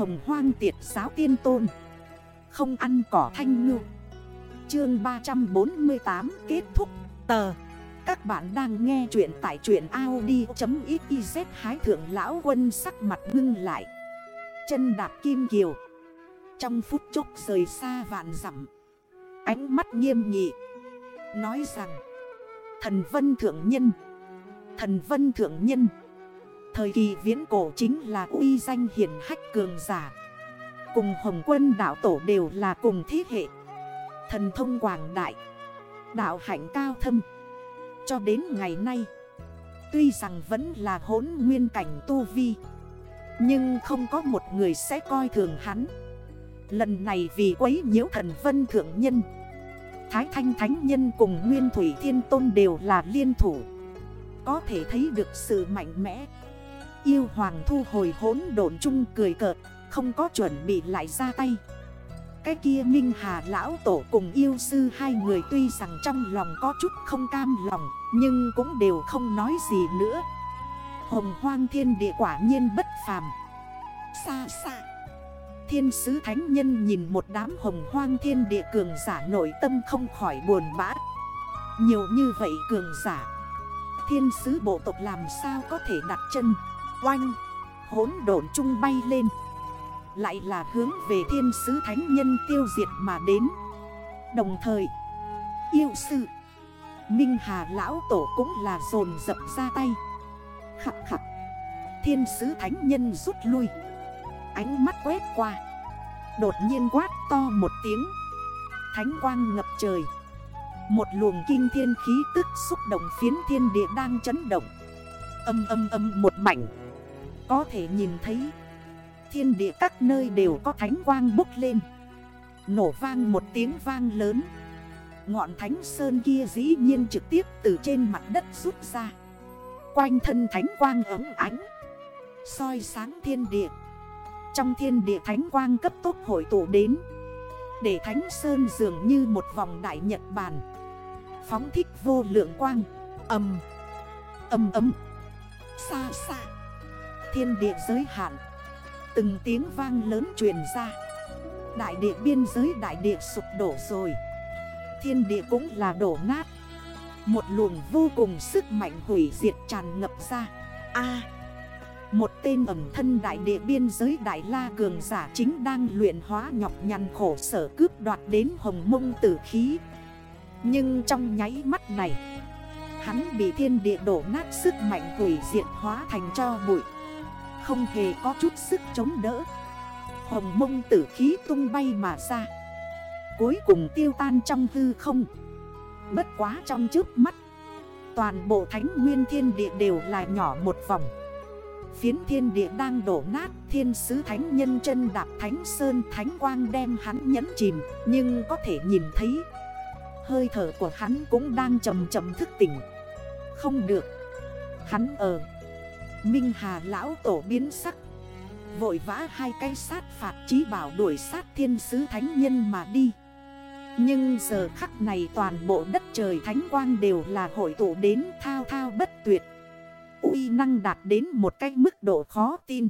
Hồng hoang tiệt giáo tiên tôn. Không ăn cỏ thanh ngư. Chương 348 kết thúc. Tờ. Các bạn đang nghe chuyện tại chuyện Audi.xyz Hái thượng lão quân sắc mặt ngưng lại. Chân đạp kim kiều. Trong phút chốc rời xa vạn dặm. Ánh mắt nghiêm nghị. Nói rằng, Thần vân thượng nhân, Thần vân thượng nhân Thời kỳ viễn cổ chính là uy danh hiển hách cường giả. Cùng hồng quân đạo tổ đều là cùng thế hệ. Thần thông quảng đại. Đạo hạnh cao thâm. Cho đến ngày nay, Tuy rằng vẫn là hốn nguyên cảnh tu vi, Nhưng không có một người sẽ coi thường hắn. Lần này vì quấy nhiễu thần vân thượng nhân, Thái Thanh Thánh Nhân cùng Nguyên Thủy Thiên Tôn đều là liên thủ. Có thể thấy được sự mạnh mẽ. Yêu Hoàng thu hồi hốn độn chung cười cợt, Không có chuẩn bị lại ra tay. Cái kia Minh Hà Lão Tổ cùng yêu sư hai người tuy rằng trong lòng có chút không cam lòng, Nhưng cũng đều không nói gì nữa. Hồng hoang thiên địa quả nhiên bất phàm. Xa xa Thiên sứ thánh nhân nhìn một đám hồng hoang thiên địa cường giả nội tâm không khỏi buồn bã. Nhiều như vậy cường giả, Thiên sứ bộ tộc làm sao có thể đặt chân? Oanh Hốn độn chung bay lên. Lại là hướng về thiên sứ thánh nhân tiêu diệt mà đến. Đồng thời, Yêu sư, Minh Hà Lão Tổ cũng là dồn dập ra tay. Khặt khặt Thiên sứ thánh nhân rút lui. Ánh mắt quét qua, Đột nhiên quát to một tiếng. Thánh quang ngập trời. Một luồng kinh thiên khí tức xúc động phiến thiên địa đang chấn động. Âm âm âm một mảnh. Có thể nhìn thấy. Thiên địa các nơi đều có thánh quang bốc lên. Nổ vang một tiếng vang lớn. Ngọn thánh sơn kia dĩ nhiên trực tiếp từ trên mặt đất rút ra. Quanh thân thánh quang ấm ánh. Soi sáng thiên địa. Trong thiên địa thánh quang cấp tốc hội tụ đến. Để thánh sơn dường như một vòng đại nhật bản. Phóng thích vô lượng quang. Âm. Âm âm Xa xa. Thiên địa giới hạn. Từng tiếng vang lớn truyền ra. Đại địa biên giới, đại địa sụp đổ rồi. Thiên địa cũng là đổ nát. Một luồng vô cùng sức mạnh hủy diệt tràn ngập ra. A! Một tên ẩm thân đại địa biên giới, Đại La Cường giả chính đang luyện hóa nhọc nhằn khổ sở cướp đoạt đến hồng mông tử khí. Nhưng trong nháy mắt này, Hắn bị thiên địa đổ nát, sức mạnh hủy diệt hóa thành cho bụi. Không hề có chút sức chống đỡ. Hồng mông tử khí tung bay mà ra. Cuối cùng tiêu tan trong hư không. Bất quá trong trước mắt, Toàn bộ thánh nguyên thiên địa đều là nhỏ một vòng. Phiến thiên địa đang đổ nát, Thiên sứ thánh nhân chân đạp thánh sơn Thánh quang đem hắn nhấn chìm, Nhưng có thể nhìn thấy, Hơi thở của hắn cũng đang chầm chầm thức tỉnh. Không được, Hắn ở Minh Hà lão tổ biến sắc Vội vã hai cây sát phạt trí bảo đuổi sát thiên sứ thánh nhân mà đi Nhưng giờ khắc này toàn bộ đất trời thánh quang đều là hội tụ đến thao thao bất tuyệt uy năng đạt đến một cái mức độ khó tin.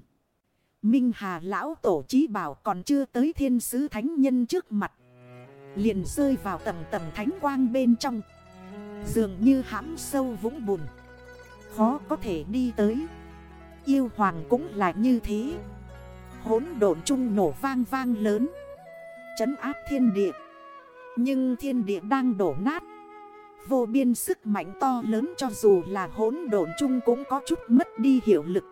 Minh Hà lão tổ chí bảo còn chưa tới thiên sứ thánh nhân trước mặt. Liền rơi vào tầng tầng thánh quang bên trong. Dường như hãm sâu vũng bùn. Khó có thể đi tới. Yêu hoàng cũng là như thế. Hốn độn chung nổ vang vang lớn. Chấn áp thiên địa. Nhưng thiên địa đang đổ nát. Vô biên sức mạnh to lớn cho dù là hỗn độn chung cũng có chút mất đi hiệu lực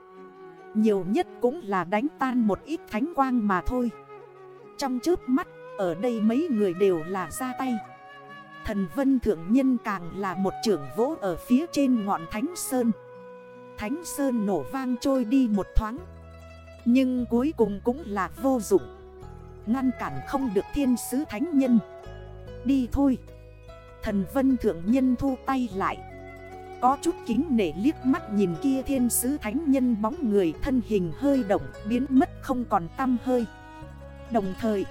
Nhiều nhất cũng là đánh tan một ít thánh quang mà thôi Trong trước mắt, ở đây mấy người đều là ra tay Thần vân thượng nhân càng là một trưởng vỗ ở phía trên ngọn thánh sơn Thánh sơn nổ vang trôi đi một thoáng. Nhưng cuối cùng cũng là vô dụng. Ngăn cản không được thiên sứ thánh nhân. Đi thôi. Thần vân thượng nhân thu tay lại. Có chút kính nể liếc mắt nhìn kia thiên sứ thánh nhân bóng người thân hình hơi động, biến mất không còn tăm hơi. Đồng thời,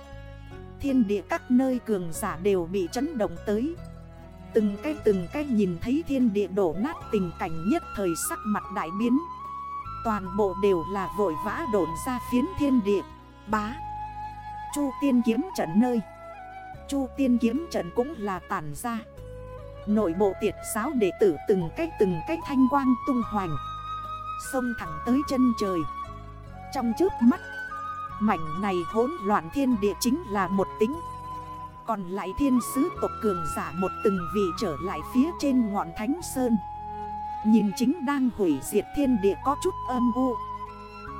Thiên địa các nơi cường giả đều bị chấn động tới. Từng cái từng cái nhìn thấy thiên địa đổ nát tình cảnh nhất thời sắc mặt đại biến. Toàn bộ đều là vội vã đổn ra phiến thiên địa. Bá. Chu tiên kiếm trận nơi. Chu tiên kiếm trận cũng là tàn ra. Nội bộ tiệt giáo đệ tử từng cách từng cách thanh quang tung hoành. Xông thẳng tới chân trời. Trong trước mắt, Mảnh này hỗn loạn thiên địa chính là một tính. Còn lại thiên sứ tộc cường giả một từng vị trở lại phía trên ngọn thánh sơn. Nhìn chính đang hủy diệt thiên địa có chút âm u.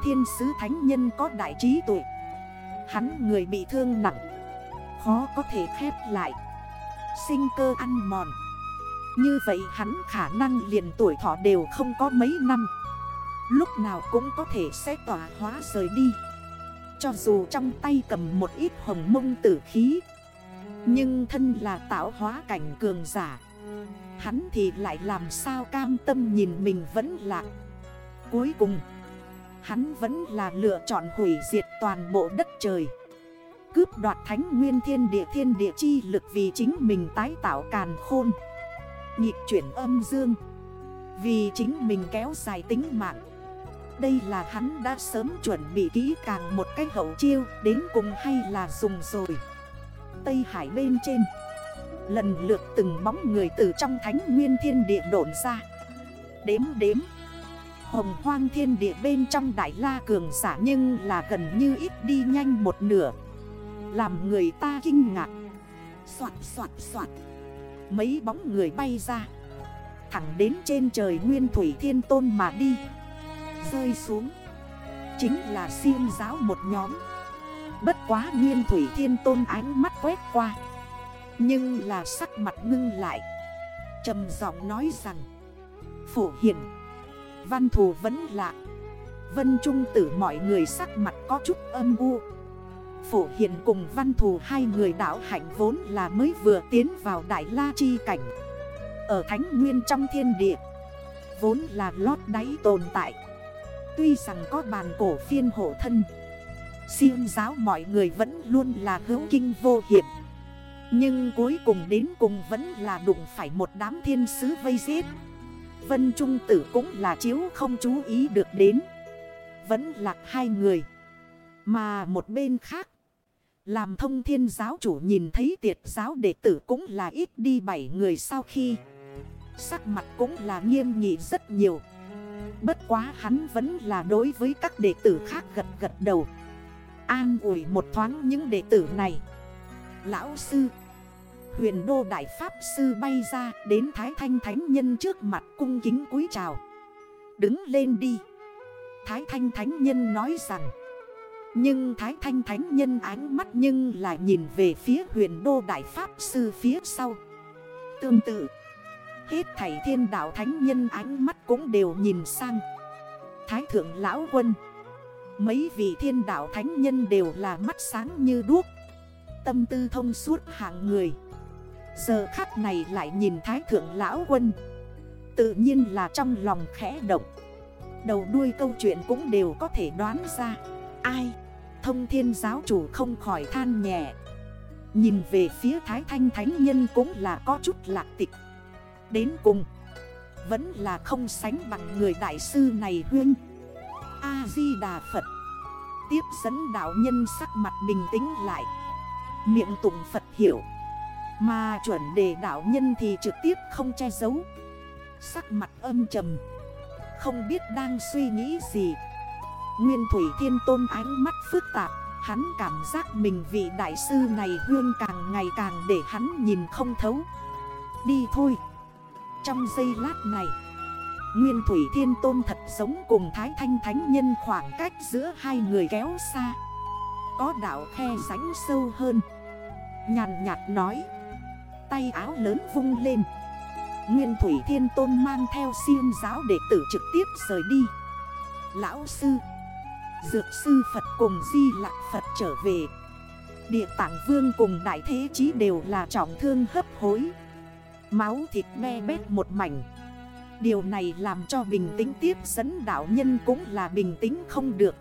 Thiên sứ thánh nhân có đại trí tuệ. Hắn người bị thương nặng. Khó có thể khép lại. Sinh cơ ăn mòn. Như vậy hắn khả năng liền tuổi thọ đều không có mấy năm. Lúc nào cũng có thể sẽ tỏa hóa rời đi. Cho dù trong tay cầm một ít hồng mông tử khí nhưng thân là tạo hóa cảnh cường giả, Hắn thì lại làm sao cam tâm nhìn mình vẫn lạc Cuối cùng, Hắn vẫn là lựa chọn hủy diệt toàn bộ đất trời, Cướp đoạt thánh nguyên thiên địa thiên địa chi lực vì chính mình tái tạo càn khôn. Nhịp chuyển âm dương, Vì chính mình kéo dài tính mạng. Đây là hắn đã sớm chuẩn bị kỹ càng một cách hậu chiêu, Đến cùng hay là dùng rồi. Tây Hải bên trên. Lần lượt từng bóng người từ trong thánh nguyên thiên địa đổn ra. Đếm đếm. Hồng hoang thiên địa bên trong đại la cường giả nhưng là gần như ít đi nhanh một nửa. Làm người ta kinh ngạc. Xoạt xoạt xoạt Mấy bóng người bay ra. Thẳng đến trên trời nguyên thủy thiên tôn mà đi. Rơi xuống. Chính là siêng giáo một nhóm. Bất quá nguyên thủy thiên tôn ánh mắt quét qua. Nhưng là sắc mặt ngưng lại. Trầm giọng nói rằng, Phổ hiển Văn thù vẫn lạ. Vân Trung tử mọi người sắc mặt có chút âm u. Phổ hiện cùng văn thù hai người đảo hạnh vốn là mới vừa tiến vào Đại La Chi cảnh. Ở Thánh Nguyên trong thiên địa, Vốn là lót đáy tồn tại. Tuy rằng có bàn cổ phiên hộ thân Siêng giáo mọi người vẫn luôn là hữu kinh vô hiểm. Nhưng cuối cùng đến cùng vẫn là đụng phải một đám thiên sứ vây giết. Vân Trung Tử cũng là chiếu không chú ý được đến. Vẫn lạc hai người. Mà một bên khác, Làm thông thiên giáo chủ nhìn thấy tiệt giáo đệ tử cũng là ít đi bảy người sau khi. Sắc mặt cũng là nghiêm nghị rất nhiều. Bất quá hắn vẫn là đối với các đệ tử khác gật gật đầu. An ủi một thoáng những đệ tử này Lão sư, Huyền đô đại pháp sư bay ra đến Thái Thanh Thánh Nhân trước mặt cung kính cúi chào. Đứng lên đi. Thái Thanh Thánh Nhân nói rằng. Nhưng Thái Thanh Thánh Nhân ánh mắt nhưng lại nhìn về phía huyền đô đại pháp sư phía sau. Tương tự. Hết thảy thiên đạo Thánh Nhân ánh mắt cũng đều nhìn sang. Thái Thượng Lão Quân. Mấy vị thiên đạo Thánh Nhân đều là mắt sáng như đuốc. Tâm tư thông suốt hạng người. Giờ khắc này lại nhìn Thái Thượng Lão Quân Tự nhiên là trong lòng khẽ động Đầu đuôi câu chuyện cũng đều có thể đoán ra Ai? Thông thiên giáo chủ không khỏi than nhẹ Nhìn về phía Thái Thanh Thánh Nhân cũng là có chút lạc tịch Đến cùng, Vẫn là không sánh bằng người đại sư này huyên A-di-đà Phật. Tiếp dẫn đạo nhân sắc mặt bình tĩnh lại. Miệng tụng Phật hiểu mà chuẩn đề đạo nhân thì trực tiếp không che giấu. Sắc mặt âm trầm. Không biết đang suy nghĩ gì. Nguyên Thủy Thiên Tôn ánh mắt phức tạp. Hắn cảm giác mình vị đại sư này hương càng ngày càng để hắn nhìn không thấu. Đi thôi. Trong giây lát này Nguyên Thủy Thiên Tôn thật sống cùng Thái Thanh Thánh Nhân khoảng cách giữa hai người kéo xa. Có đảo khe sánh sâu hơn. Nhàn nhạt nói. Tay áo lớn vung lên. Nguyên Thủy Thiên Tôn mang theo siêng giáo đệ tử trực tiếp rời đi. Lão sư. Dược sư Phật cùng Di Lạc Phật trở về. Địa tạng vương cùng Đại Thế Chí đều là trọng thương hấp hối. Máu thịt me bết một mảnh. Điều này làm cho bình tĩnh tiếp dẫn đạo nhân cũng là bình tĩnh không được.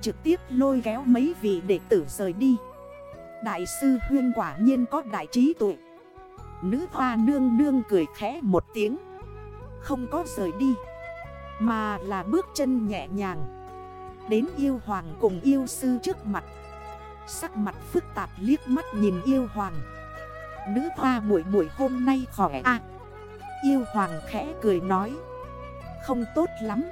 Trực tiếp lôi kéo mấy vị đệ tử rời đi. Đại sư Huyên quả nhiên có đại trí tuệ. Nữ hoa nương nương cười khẽ một tiếng. Không có rời đi, Mà là bước chân nhẹ nhàng. Đến yêu hoàng cùng yêu sư trước mặt. Sắc mặt phức tạp liếc mắt nhìn yêu hoàng. Nữ hoa muội muội hôm nay khỏe à Yêu hoàng khẽ cười nói. Không tốt lắm.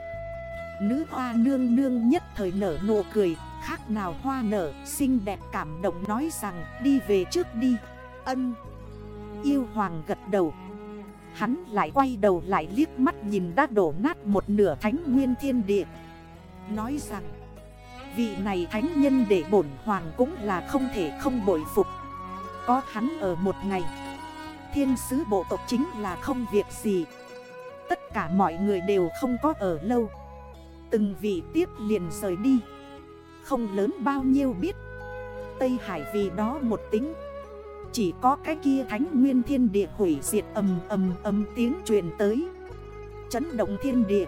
Nữ hoa nương nương nhất thời nở nụ cười, Khác nào hoa nở, xinh đẹp cảm động nói rằng, đi về trước đi. Ân. Yêu hoàng gật đầu. Hắn lại quay đầu lại liếc mắt nhìn đã đổ nát một nửa thánh nguyên thiên địa. Nói rằng, Vị này thánh nhân để bổn hoàng cũng là không thể không bội phục. Có hắn ở một ngày Thiên sứ bộ tộc chính là không việc gì. Tất cả mọi người đều không có ở lâu. Từng vị tiếp liền rời đi. Không lớn bao nhiêu biết. Tây Hải vì đó một tính. Chỉ có cái kia thánh nguyên thiên địa hủy diệt ầm ầm ầm tiếng truyền tới. Chấn động thiên địa.